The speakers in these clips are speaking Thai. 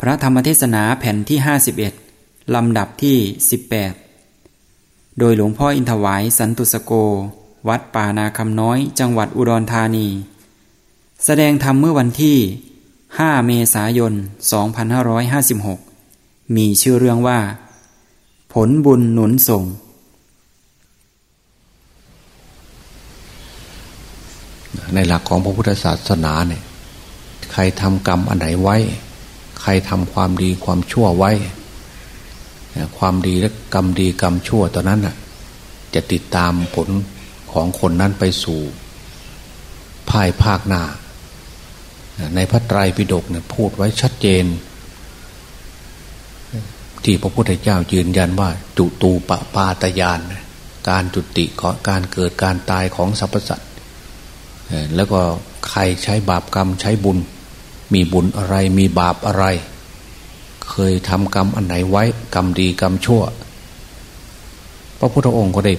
พระธรรมเทศนาแผ่นที่ 51 ลำดับที่ 18 โดยหลวงพ่ออินทวายสันตุสโก วัดป่านาคำน้อยจังหวัดอุดรธานี แสดงธรรมเมื่อวันที่ 5 เมษายน 2556 มีชื่อเรื่องว่า ผลบุญหนุนส่ง ในหลักของพระพุทธศาสนาเนี่ยใครทำกรรมอันไหนไว้ ใครทำความดีความชั่วไว้ ความดีและกรรมดีกรรมชั่วตอนนั้นน่ะจะติดตามผลของคนนั้นไปสู่ภายภาคหน้า ในพระไตรปิฎกเนี่ยพูดไว้ชัดเจน ที่พระพุทธเจ้ายืนยันว่า จุตูปปาตยาน การจุติของการเกิดการตายของสรรพสัตว์แล้วก็ใครใช้บาปกรรมใช้บุญ มีบุญอะไรมีบาปอะไร เคยทำกรรมอันไหนไว้ กรรมดีกรรมชั่ว พระพุทธองค์ก็ได้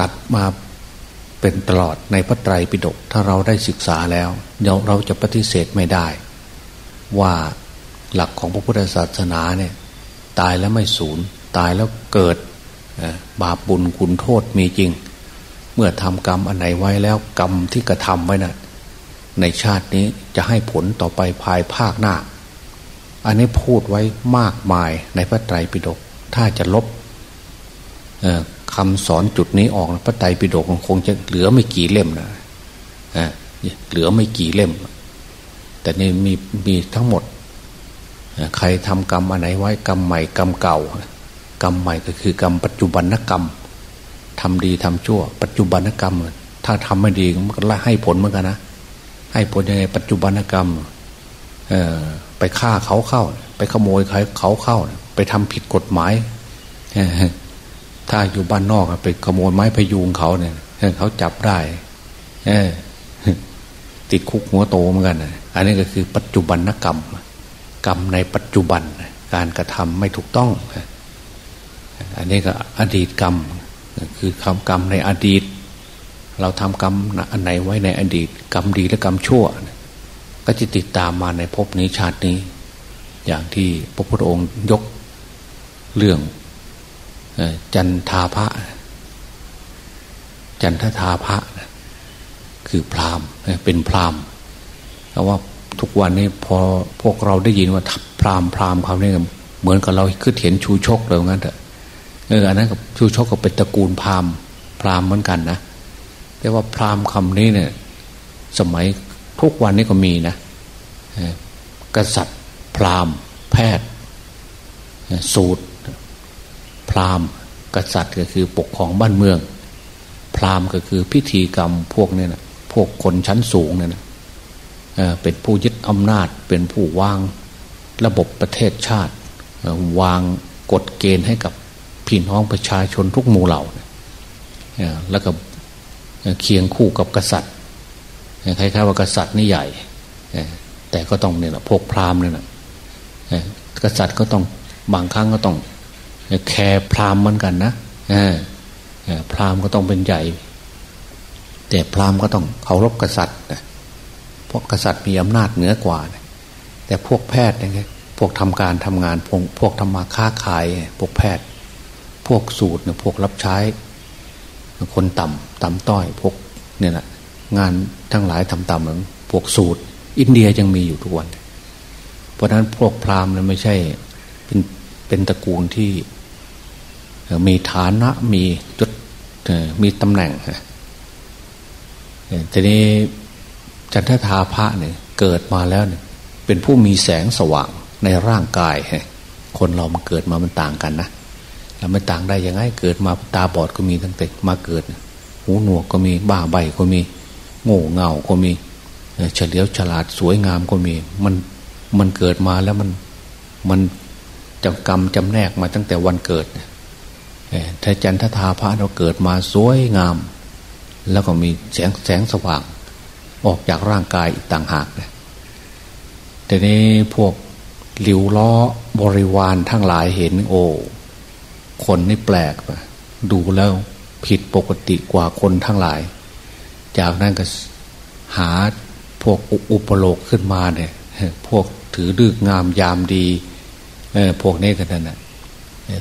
ตัดมาเป็นตลอดในพระไตรปิฎกถ้าเราได้ศึกษาแล้วเดี๋ยวเราจะปฏิเสธไม่ได้ ว่าหลักของพระพุทธศาสนาเนี่ย ตายแล้วไม่สูญตายแล้วเกิดบาปบุญคุณโทษมีจริง เมื่อทำกรรมอันไหนไว้แล้วกรรมที่กระทำไว้นะ่ะ ในชาตินี้จะให้ผลต่อไปภายภาคหน้า อันนี้พูดไว้มากมายในพระไตรปิฎกถ้าจะลบคำสอนจุดนี้ออกพระไตรปิฎกคงจะเหลือไม่กี่เล่มนะเหลือไม่กี่เล่ม แต่นี่มีมีทั้งหมด ใครทำกรรมอันไหนไว้กรรมใหม่กรรมเก่า กรรมใหม่ก็คือกรรมปัจจุบันนกรรมทำดีทำชั่ว ปัจจุบันนกรรม ถ้าทำไม่ดีมันก็ให้ผลเหมือนกันนะ ให้ผลยังไงปัจจุบันกรรมไปฆ่าเขาเข้า ไปขโมยเขาเข้า ไปทำผิดกฎหมายถ้าอยู่บ้านนอกไปขโมยไม้พยุงเขาเนี่ยเขาจับได้ติดคุกหัวโตเหมือนกันอันนี้ก็คือปัจจุบันนกรรม กรรมในปัจจุบันการกระทำไม่ถูกต้อง อันนี้ก็อดีตกรรม คือคำกรรมในอดีต เราทำกรรมอันไหนไว้ในอดีต กรรมดีและกรรมชั่ว ก็จะติดตามมาในภพนี้ชาตินี้ อย่างที่พระพุทธองค์ยกเรื่องจันทาพระ จันทธาพระคือพราหมณ์เป็นพราหมณ์เพราะว่าทุกวันนี้พอพวกเราได้ยินว่าพราหมณ์พราหมณ์เขาเนี่ยเหมือนกับเราคือเห็นชูชกเลยงั้นเถอะเอออันนั้นกับชูชกก็เป็นตระกูลพราหมณ์พราหมณ์เหมือนกันนะ แต่ว่าพราหมณ์คำนี้เนี่ย สมัยทุกวันนี้ก็มีนะกษัตริย์ พราหมณ์ แพทย์ สูตร พราหมณ์ กษัตริย์ก็คือปกครองบ้านเมือง พราหมณ์ก็คือพิธีกรรมพวกนี้นะพวกคนชั้นสูงเนี่ยนะเป็นผู้ยึดอำนาจเป็นผู้วางระบบประเทศชาติ วางกฎเกณฑ์ให้กับพี่น้องประชาชนทุกหมู่เหล่า แล้วก็ เคียงคู่กับกษัตริย์คล้ายๆว่ากษัตริย์นี่ใหญ่แต่ก็ต้องเนี่ยแหละพวกพราหมณ์เนี่ยนะกษัตริย์ก็ต้องบางครั้งก็ต้องแคร์พราหมณ์เหมือนกันนะพราหมณ์ก็ต้องเป็นใหญ่ แต่พราหมณ์ก็ต้องเคารพกษัตริย์เพราะกษัตริย์มีอำนาจเหนือกว่า แต่พวกแพทย์เนี่ยพวกทำการทำงานพวกพวกทำมาค้าขาย พวกแพทย์ พวกสูตรเนี่ยพวกรับใช้ คนต่ำต่ำต้อยพวกเนี่ยแหละงานทั้งหลายทำต่ำเหมือนพวกสูตร อินเดียยังมีอยู่ทุกวัน เพราะนั้นพวกพราหมณ์เนี่ยไม่ใช่เป็นเป็นตระกูลที่มีฐานะมีจุดมีตำแหน่งทีนี้จันทธาพระเนี่ยเกิดมาแล้วเนี่ยเป็นผู้มีแสงสว่างในร่างกายคนเรามันเกิดมามันต่างกันนะ แล้วไม่ต่างได้ยังไง เกิดมาตาบอดก็มีตั้งแต่มาเกิด หูหนวกก็มีบ้าใบก็มี โง่เง่าก็มีเฉลียวฉลาดสวยงามก็มี มันมันเกิดมาแล้วมันมันจำกรรมจำแนกมาตั้งแต่วันเกิดถ้าจันทธาพระเราเกิดมาสวยงาม แล้วก็มีแสงแสงสว่าง ออกจากร่างกายอีกต่างหากแต่นี้พวกหลิวล้อบริวารทั้งหลายเห็นโอ้ คนนี่แปลกปะดูแล้วผิดปกติกว่าคนทั้งหลาย จากนั้นก็หาพวกอุปโลกขึ้นมาเนี่ย พวกถือดึกงามยามดีพวกนี้กันนั่นนะ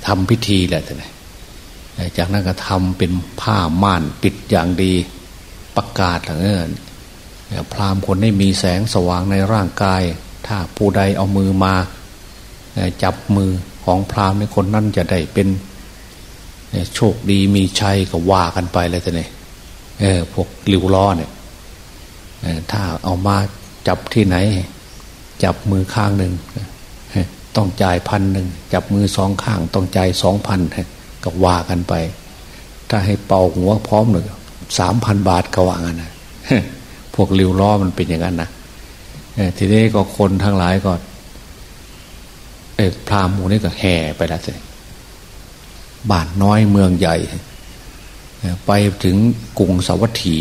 ทำพิธีแหละท่านจากนั้นก็ทำเป็นผ้าม่านปิดอย่างดีประกาศอย่างนี้พรามคนได้มีแสงสว่างในร่างกาย ถ้าผู้ใดเอามือมาจับมือ ของพราหมณ์ในคนนั้นจะได้เป็นโชคดีมีชัยก็ว่ากันไปเลยท่านเออพวกลิวล้อเนี่ยถ้าเอามาจับที่ไหน จับมือข้างหนึ่งต้องจ่ายพันหนึ่งจับมือสองข้างต้องจ่ายสองพันก็ว่ากันไป ถ้าให้เป่าหัวพร้อมหนึ่งสามพันบาทก็ว่างันนะพวกริวล้อมันเป็นอย่างนั้นนะทีนี้ก็คนทั้งหลายก็ เอพราหมณ์หมู่นี้ก็แห่ไปแล้วสิบ้านน้อยเมืองใหญ่ ไปถึงกรุงสวัสดี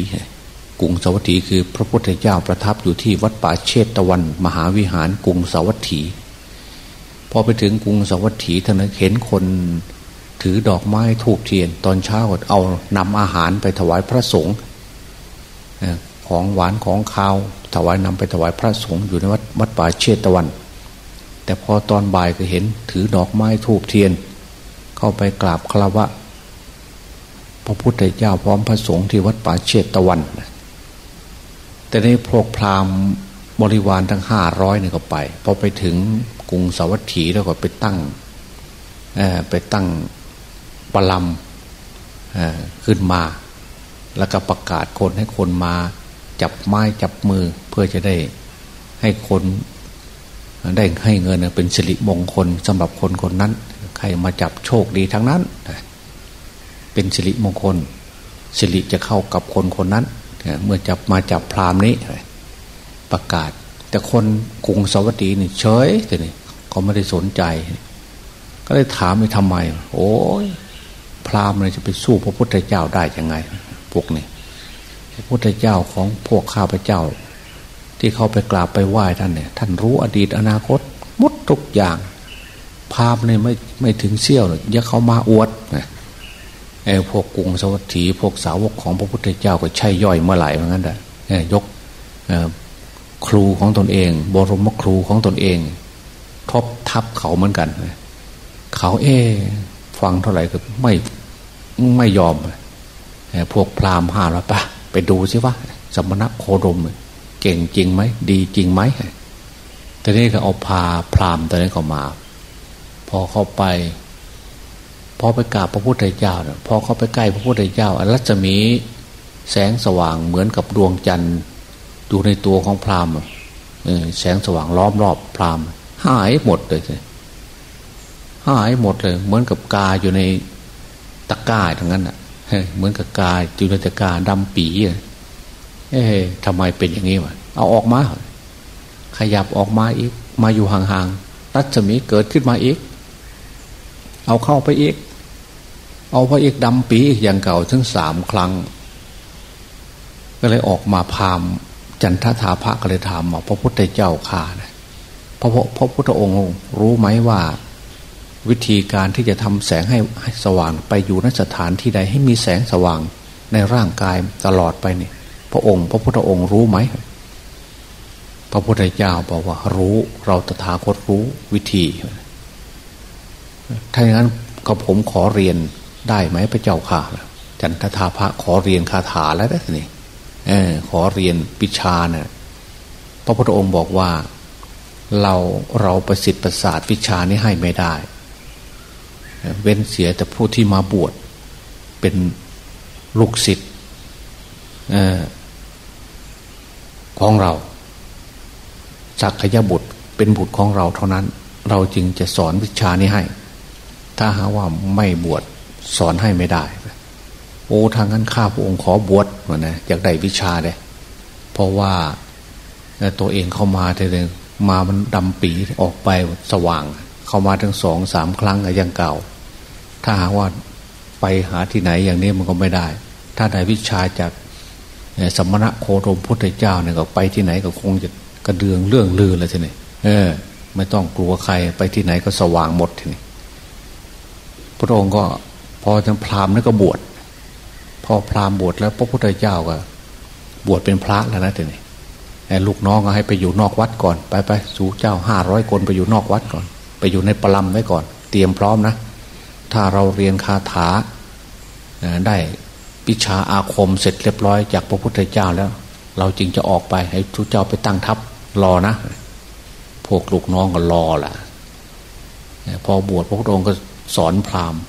กรุงสวัสดีคือพระพุทธเจ้าประทับอยู่ที่วัดป่าเชตตะวัน มหาวิหารกรุงสวัสดีพอไปถึงกรุงสวัสดีท่านเห็นคนถือดอกไม้ทูบเทียน ตอนเช้าก็เอานำอาหารไปถวายพระสงฆ์ของหวานของข้าวถวายนำไปถวายพระสงฆ์อยู่ในวัดวัดป่าเชตตะวัน แต่พอตอนบ่ายก็เห็น ถือดอกไม้ทูบเทียน เข้าไปกราบคารวะ พระพุทธเจ้าพร้อมพระสงฆ์ที่วัดป่าเชตตะวัน แต่ในพวกพราหมณ์บริวารทั้งห้าร้อยเนี่ยก็ไป พอไปถึงกรุงสวัสดีแล้วก็ไปตั้งไปตั้งปลำขึ้นมา แล้วก็ประกาศคนให้คนมา จับไม้จับมือเพื่อจะได้ให้คน ได้ให้เงินเป็นสิริมงคลสำหรับคนคนนั้น ใครมาจับโชคดีทั้งนั้น เป็นสิริมงคลสิริจะเข้ากับคนคนนั้น เมื่อจับมาจับพรามนี้ประกาศ แต่คนกรุงสวัสดีนี่เฉยแต่นี่ก็ไม่ได้สนใจ ก็เลยถามไปทำไม โอ้ยพรามเลยจะไปสู้พระพุทธเจ้าได้ยังไง พวกนี้พระพุทธเจ้าของพวกข้าพเจ้า ที่เขาไปกราบไปไหว้ท่านเนี่ย ท่านรู้อดีตอนาคตมดทุกอย่างพามเนี่ยไม่ไม่ถึงเสี้ยวเลยอย่าเขามาอวดนะไอ้พวกกรุงสวัสดีพวกสาวกของพระพุทธเจ้าก็ใช่ย่อยเมื่อไหร่เหมือนกันแต่ยกครูของตนเอง บรมครูของตนเอง ทบทับเขาเหมือนกัน เขาเอฟังเท่าไหร่ก็ไม่ไม่ยอมพวกพราหมณ์ห้าแล้วปะไปดูสิว่าสมณะโคดม เก่งจริงไหมดีจริงไหมตอนนี้ก็เอาพาพรามตอนนี้ก็มา พอเข้าไป พอไปกราบพระพุทธเจ้าเนี่ยพอเข้าไปใกล้พระพุทธเจ้ารัศมีแสงสว่างเหมือนกับดวงจันทร์อยู่ในตัวของพรามแสงสว่างล้อมรอบพรามหายหมดเลยหายหมดเลย เหมือนกับกาอยู่ในตะกร้าทั้งนั้นอะเหมือนกับกาจุลตะกาดำปี เอ๊ะทำไมเป็นอย่างนี้วะเอาออกมา ขยับออกมาอีก มาอยู่ห่างๆรัศมีเกิดขึ้นมาอีก เอาเข้าไปอีก เอาไปอีกดำปีอีกอย่างเก่าถึงสามครั้ง ก็เลยออกมาพามจันทธาพระก็เลยถามว่าพระพุทธเจ้าข่านะพระพระพุทธองค์รู้ไหมว่า วิธีการที่จะทำแสงให้สว่างไปอยู่นสถานที่ใดให้มีแสงสว่างในร่างกายตลอดไปเนี่ย พระองค์พระพุทธองค์รู้ไหม พระพุทธเจ้าบอกว่ารู้เราตถาคตรู้วิธี ถ้าอย่างนั้นก็ผมขอเรียนได้ไหมพระเจ้าค่ะจันทธาพระขอเรียนคาถาแล้วได้นี่เออขอเรียนปิชาเนะ่ยพระพุทธองค์บอกว่าเราเราประสิทธิ์ประสาทวิชานี้ให้ไม่ได้ เว้นเสียแต่ผู้ที่มาบวชเป็นลูกศิษย์ ของเราสักขยบุตรเป็นบุตรของเราเท่านั้น เราจึงจะสอนวิชานี้ให้ ถ้าหาว่าไม่บวชสอนให้ไม่ได้ โอ้ทางนั้นข้าพระองค์ขอบวชเหมือนนะอยากได้วิชาเลยเพราะว่าตัวเองเข้ามาเองมามันดำปีออกไปสว่าง เข้ามาทั้งสองสามครั้งอย่างเก่า ถ้าหากว่าไปหาที่ไหนอย่างนี้มันก็ไม่ได้ ถ้าได้วิชาจาก สมณะโคดมพุทธเจ้าเนี่ยก็ไปที่ไหนก็คงจะกระเดืองเรื่องลือเลยทีนี้เออ ไม่ต้องกลัวใครไปที่ไหนก็สว่างหมดทีนี้พระองค์ก็พอจะพราหมณ์นั่นก็บวชพอพราหมณ์บวชแล้วพระพุทธเจ้าก็บวชเป็นพระแล้วนะทีนี้ลูกน้องก็ให้ไปอยู่นอกวัดก่อน ไปไปสู่เจ้าห้าร้อยคนไปอยู่นอกวัดก่อน ไปอยู่ในปลัมไว้ก่อน เตรียมพร้อมนะ ถ้าเราเรียนคาถาได้ วิชาอาคมเสร็จเรียบร้อยจากพระพุทธเจ้าแล้ว เราจึงจะออกไปให้ทุกเจ้าไปตั้งทัพรอนะ พวกลูกน้องก็รอแหละพอบวชพระพุทธองค์ก็สอนพราหมณ์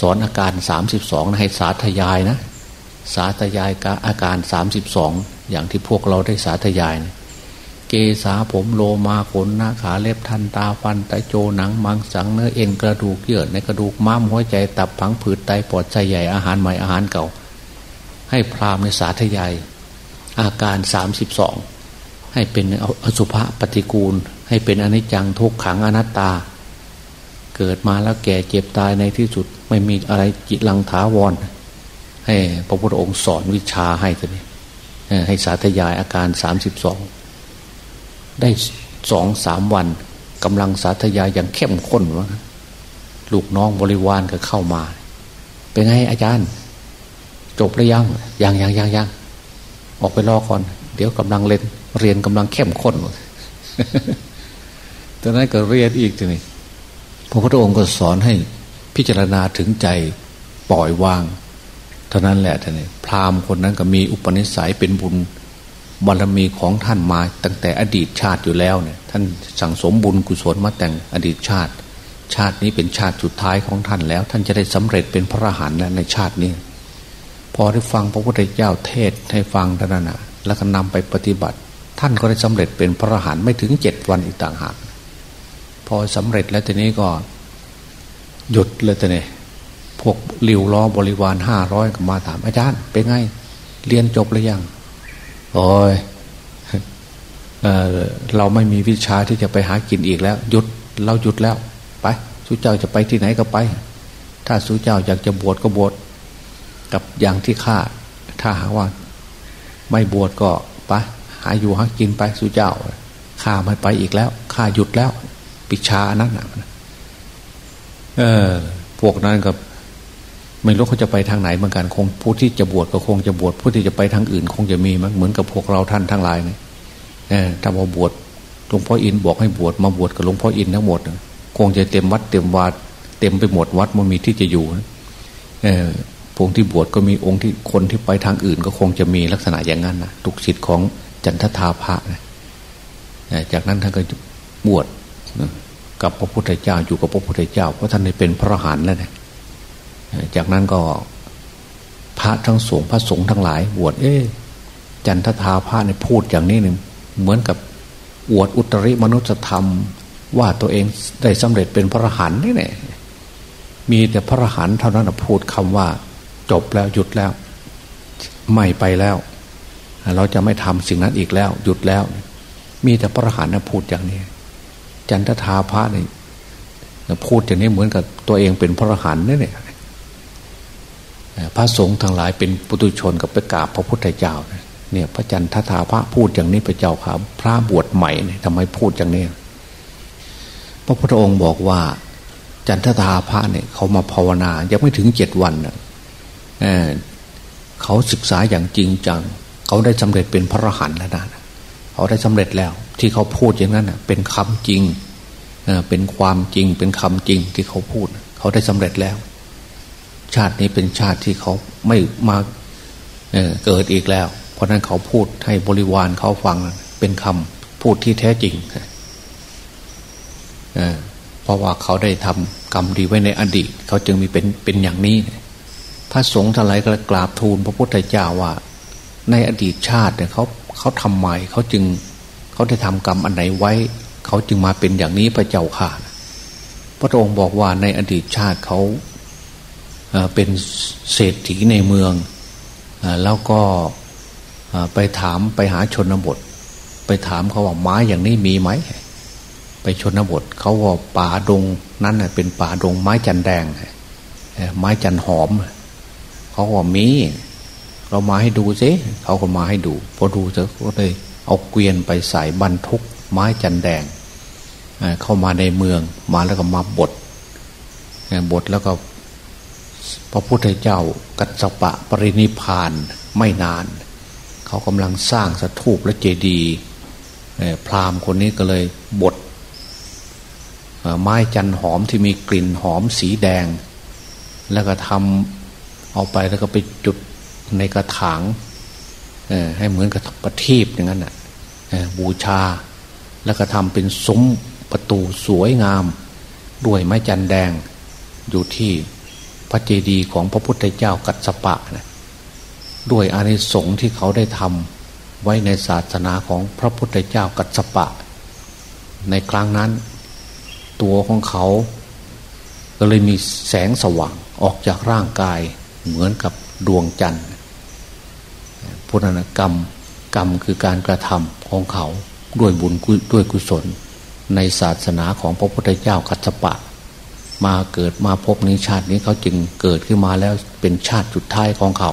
สอนอาการสามสิบสองให้สาธยายนะ สาธยายกอาการสามสิบสองอย่างที่พวกเราได้สาธยายนะ เกษาผมโลมาขนหน้าขาเล็บทันตาฟันไตโจหนังมังสังเนื้อเอ็นกระดูกเยื่อในกระดูกม้ามหัวใจตับผังผืดไตปอดใจใหญ่อาหารใหม่อาหารเก่า ให้พราหมณ์ในสาธยาย อาการสามสิบสองให้เป็นอสุภะปฏิกูล ให้เป็นอนิจจังทุกขังอนัตตา เกิดมาแล้วแก่เจ็บตายในที่สุดไม่มีอะไรจิตลังถาวร ให้พระพุทธองค์สอนวิชาให้ทีนี้ให้สาธยายอาการสามสิบสอง ได้สองสามวันกำลังสาธยายอย่างเข้มข้นวะลูกน้องบริวารก็เข้ามา เป็นไงอาจารย์ จบหรือยังยังยังยังยังออกไปรอก่อน เดี๋ยวกำลังเรียนเรียนกำลังเข้มข้นตอนนั้นก็เรียนอีกทีนี้พระพุทธองค์ก็สอนให้พิจารณาถึงใจปล่อยวาง เท่านั้นแหละท่านนี่พราหมณ์คนนั้นก็มีอุปนิสัยเป็นบุญ บารมีของท่านมาตั้งแต่อดีตชาติอยู่แล้วเนี่ย ท่านสั่งสมบุญกุศลมาแต่งอดีตชาติ ชาตินี้เป็นชาติสุดท้ายของท่านแล้ว ท่านจะได้สำเร็จเป็นพระอรหันต์แล้วในชาตินี้ พอได้ฟังพระพุทธเจ้าเทศให้ฟังท่านนะแล้วก็นำไปปฏิบัติ ท่านก็ได้สำเร็จเป็นพระอรหันต์ไม่ถึงเจ็ดวันอีกต่างหากพอสำเร็จแล้วทีนี้ก็หยุดเลยทีนี้พวกลิวล้อบริวารห้าร้อยก็มาถามอาจารย์เป็นไง เรียนจบหรือยัง โอ้ยเเราไม่มีวิชาที่จะไปหากินอีกแล้วหยุดเราหยุดแล้ว ไปสู้เจ้าจะไปที่ไหนก็ไป ถ้าสู้เจ้าอยากจะบวชก็บวชกับอย่างที่ข้าถ้าหาว่า ไม่บวชก็ไปหาอยู่หากินไปสู้เจ้าข้าไม่ไปอีกแล้วข้าหยุดแล้ว ปิชานั้นนะเออพวกนั้นกับ ไม่รู้เขาจะไปทางไหนเหมือนกันคงผู้ที่จะบวชก็คงจะบวชผู้ที่จะไปทางอื่น คงจะมีมั้งเหมือนกับพวกเราท่านทั้งหลายเนี่ยถ้ามาบวชหลวงพ่ออินบอกให้บวชมาบวชกับหลวงพ่ออินทั้งหมดคงจะเต็มวัดเต็มวาดเต็มไปหมดวัดมันมีที่จะอยู่เออพวงที่บวชก็มีองค์ที่คนที่ไปทางอื่น ก็คงจะมีลักษณะอย่างนั้นนะทุกสิทธิ์ของจันทธาภะนะจากนั้นท่านก็บวชกับพระพุทธเจ้าอยู่กับพระพุทธเจ้าเพราะท่านได้เป็นพระหันแล้วนะ จากนั้นก็พระทั้งสงฆ์พระสงฆ์ทั้งหลายบวชเอ๊จันทธาพระเนี่ยพูดอย่างนี้หนึ่งเหมือนกับอวดอุตริมนุษยธรรม ว่าตัวเองได้สำเร็จเป็นพระหันนี่แน่มีแต่พระหันเท่านั้นพูดคำว่า จบแล้วหยุดแล้ว ไม่ไปแล้ว เราจะไม่ทำสิ่งนั้นอีกแล้ว หยุดแล้ว มีแต่พระหันนะพูดอย่างนี้ จันทธาพระนี่พูดอย่างนี้เหมือนกับตัวเองเป็นพระหันนี่เนี่ย พระสงฆ์ทั้งหลายเป็นปุตุชนกับไปกราบพระพุทธเจ้าเนี่ยพระจันทธาพระพูดอย่างนี้พระเจ้าครับพระบวชใหม่เนี่ยทำไมพูดอย่างนี้ พระพุทธองค์บอกว่า จันทธาพระเนี่ยเขามาภาวนายังไม่ถึงเจ็ดวันเเขาศึกษาอย่างจริงจัง เขาได้สำเร็จเป็นพระอรหันต์แล้วนะเขาได้สำเร็จแล้ว ที่เขาพูดอย่างนั้นเป็นคำจริงเป็นความจริงเป็นคำจริงที่เขาพูด เขาได้สำเร็จแล้ว ชาตินี้เป็นชาติที่เขาไม่มาเเกิดอีกแล้ว เพราะนั้นเขาพูดให้บริวารเขาฟังเป็นคำพูดที่แท้จริงเเพราะว่าเขาได้ทำกรรมดีไว้ในอดีต เขาจึงมีเป็นเป็นอย่างนี้ พระสงฆ์ทั้งหลายก็กราบทูล พระพุทธเจ้าว่า ในอดีตชาติเนี่ยเขาเขาทำไมเขาจึงเขาได้ทำกรรมอันไหนไว้ เขาจึงมาเป็นอย่างนี้พระเจ้าค่ะ พระองค์บอกว่าในอดีตชาติเขา เป็นเศรษฐีในเมืองแล้วก็ไปถามไปหาชนบท ไปถามเขาว่าไม้อย่างนี้มีไหม ไปชนบทเขาว่าป่าดงนั้นเป็นป่าดงไม้จันแดง ไม้จันหอม เขาว่ามี เรามาให้ดูสิเขาก็มาให้ดู พอดูเสร็จก็เลยเอาเกวียนไปใส่บรรทุก ไม้จันแดงเข้ามาในเมืองมาแล้วก็มาบดบดแล้วก็ พระพุทธเจ้ากัสปะปรินิพานไม่นาน เขากำลังสร้างสถูปและเจดีย์พราหมณ์คนนี้ก็เลยบดไม้จันหอมที่มีกลิ่นหอมสีแดง แล้วก็ทำเอาไปแล้วก็ไปจุดในกระถางให้เหมือนกับประทีปอย่างนั้นน่ะบูชา แล้วก็ทำเป็นซุ้มประตูสวยงาม ด้วยไม้จันแดงอยู่ที่ ระเจดีย์ของพระพุทธเจ้ากัสปะนะด้วยอานิสงส์ที่เขาได้ทำไว้ในศาสนาของพระพุทธเจ้ากัสปะ ในครั้งนั้น ตัวของเขาก็เลยมีแสงสว่างออกจากร่างกายเหมือนกับดวงจันทร์พุทธกรรมกรรมคือการกระทำของเขาด้วยบุญด้วยกุศล ในศาสนาของพระพุทธเจ้ากัสปะ มาเกิดมาพบในชาตินี้เขาจึงเกิดขึ้นมาแล้วเป็นชาติสุดท้ายของเขา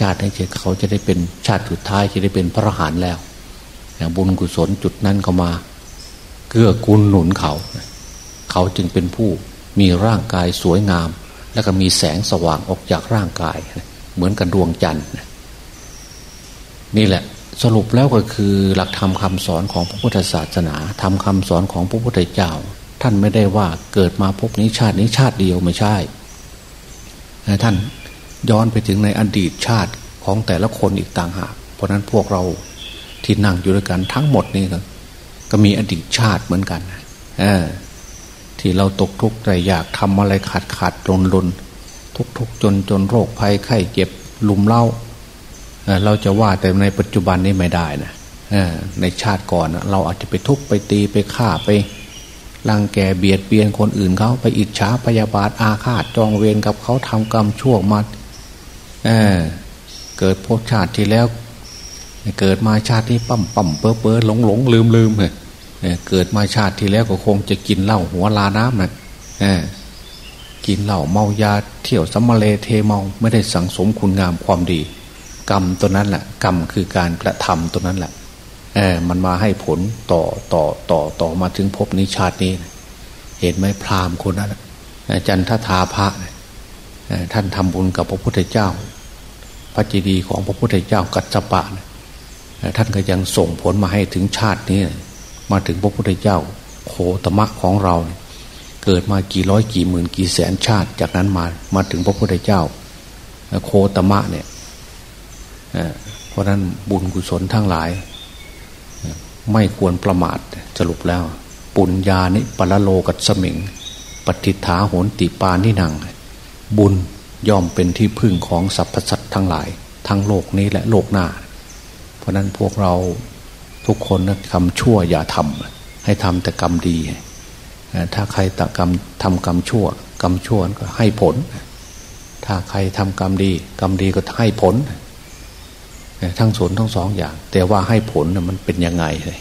ชาตินี้เขาจะได้เป็นชาติสุดท้ายจะได้เป็นพระหานแล้วบุญกุศลจุดนั้นเขามาเกื้อกูลหนุนเขา เขาจึงเป็นผู้มีร่างกายสวยงาม แล้วก็มีแสงสว่างออกจากร่างกาย เหมือนกับดวงจันทร์นี่แหละสรุปแล้วก็คือหลักธรรมคาสอนของพระพุทธศาสนาทำคำสอนของพระพุทธเจ้า ท่านไม่ได้ว่าเกิดมาพบนี้ชาตินี้ชาติเดียวไม่ใช่ ท่านย้อนไปถึงในอดีตชาติของแต่ละคนอีกต่างหาก เพราะนั้นพวกเราที่นั่งอยู่ด้วยกันทั้งหมดนี่ก็ก็มีอดีตชาติเหมือนกันอที่เราตกทุกข์แต่อยากทำอะไรขาดขาดลนลนทุกทุกจนจนโรคภัยไข้เจ็บลุมเล่าเราจะว่าแต่ในปัจจุบันนี้ไม่ได้นะในชาติก่อนเราอาจจะไปทุบไปตีไปฆ่าไป รังแกเบียดเบียนคนอื่นเขาไปอิจฉาพยาบาทอาฆาตจองเวรกับเขาทำกรรมชั่วมาเเกิดพบชาติที่แล้ว เกิดมาชาตินี้ปั๊มปั๊มเปอเปอหลงหลงลืมลืมเลยเกิดมาชาติที่แล้วก็คงจะกินเหล้าหัวลาน้ำนะกินเหล้าเมายาเที่ยวสัมมาเลเทเมาไม่ได้สังสมคุณงามความดี กรรมตัวนั้นแหละกรรมคือการกระทำตัวนั้นแหละ เออมันมาให้ผลต่อต่อต่อต่อมาถึงภพนี้ชาตินี้เห็นไหมพราหมณ์คนนั้นจันทธาพระท่านทำบุญกับพระพุทธเจ้า พระจีดีของพระพุทธเจ้ากัจจปะท่านก็ยังส่งผลมาให้ถึงชาตินี้มาถึงพระพุทธเจ้าโคตมะของเราเกิดมากี่ร้อยกี่หมื่นกี่แสนชาติ จากนั้นมามาถึงพระพุทธเจ้า โคตมะเนี่ยเพราะนั้นบุญกุศลทั้งหลาย ไม่ควรประมาทสรุปแล้ว ปุญญานิปละโลกัสมิง ปฏิฐาโหนติปานิหนัง บุญย่อมเป็นที่พึ่งของสรรพสัตว์ทั้งหลาย ทั้งโลกนี้และโลกหน้า เพราะนั้นพวกเราทุกคนนะทำชั่วอย่าทำให้ทำแต่กรรมดี ถ้าใครตะกรรมทำกรรมชั่ว กรรมชั่วก็ให้ผล ถ้าใครทำกรรมดี กรรมดีก็ให้ผล ทั้งสนทั้งสองอย่าง แต่ว่าให้ผลมันเป็นยังไงเลย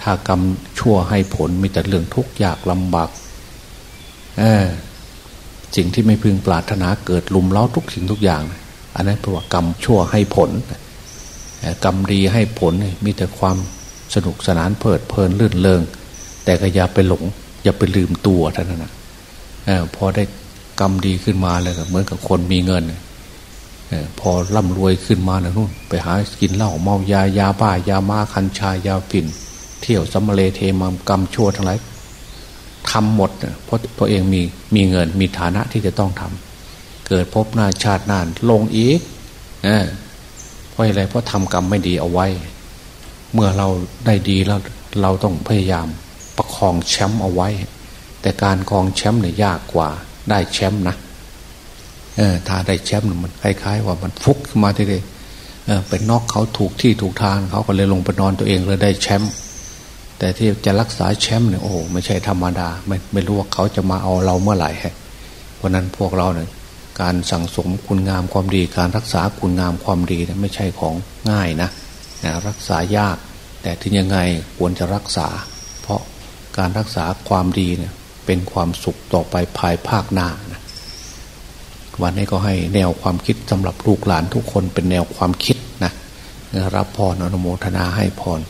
ถ้ากรรมชั่วให้ผลมีแต่เรื่องทุกข์ยากลำบากสิ่งที่ไม่พึงปรารถนาเกิดลุมเล้าทุกสิ่งทุกอย่าง อันนั้นเพราะว่ากรรมชั่วให้ผลกรรมดีให้ผลมีแต่ความสนุกสนานเพลิดเพลินลื่นเลงแต่ก็อย่าไปหลง อย่าไปลืมตัวท่านนะพอได้กรรมดีขึ้นมาเลยเหมือนกับคนมีเงิน พอร่ำรวยขึ้นมานะนู่นไปหากินเหล้าเมายายาบ้ายามาคัญชายาฝิ่น เที่ยวสัมเลเทมากรรมชั่วทั้งหลายทำหมดเพราะตัวเองมีมีเงินมีฐานะที่จะต้องทำเกิดพบหน้าชาตินานลงอีกเเพราะอะไรเพราะทำกรรมไม่ดีเอาไว้ เมื่อเราได้ดีแล้วเราต้องพยายามประคองแชมป์เอาไว้ แต่การคองแชมป์เนี่ยยากกว่าได้แชมป์นะ ออถ้าได้แชมป์มันคล้ายๆว่ามันฟุกมาทีเดียวเป็นนอกเขาถูกที่ถูกทางเขาก็เลยลงไปนอนตัวเองเลยได้แชมป์แต่ที่จะรักษาแชมป์เนี่ยโอ้ไม่ใช่ธรรมดา ไม่ไม่รู้ว่าเขาจะมาเอาเราเมื่อไหร่เพราะนั้นพวกเราเนี่ยการสั่งสมคุณงามความดี การรักษาคุณงามความดีเนี่ยไม่ใช่ของง่ายนะนะรักษายาก แต่ถึงยังไงควรจะรักษา เพราะการรักษาความดีเนี่ยเป็นความสุขต่อไปภายภาคหน้านะ วันนี้ก็ให้แนวความคิดสำหรับลูกหลานทุกคนเป็นแนวความคิดนะรับพรอนุโมทนาให้พร